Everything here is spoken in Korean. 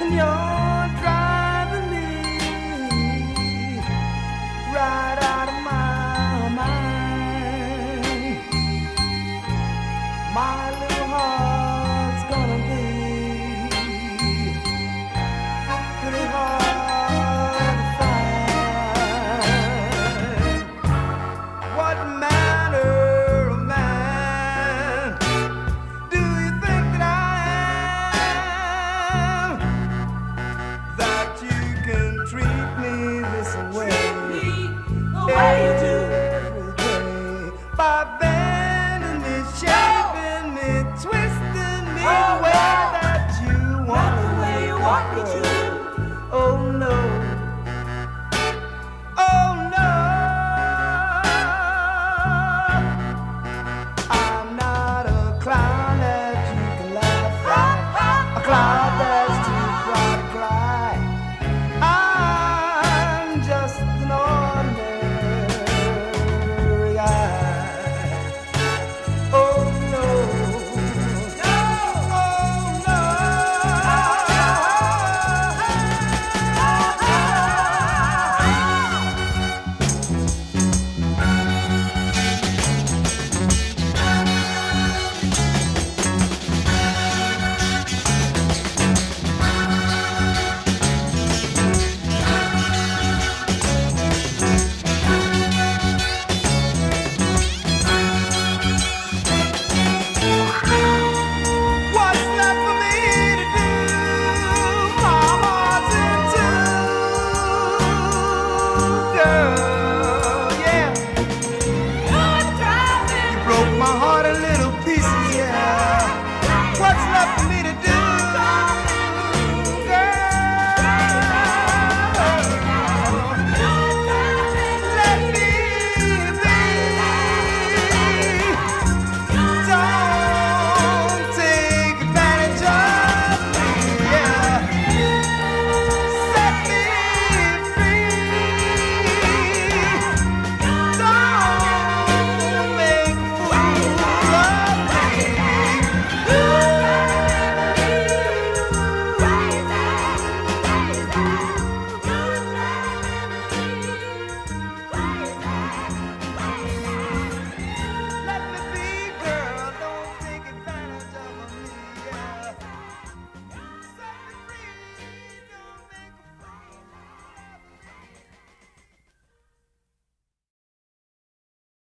안녕. just know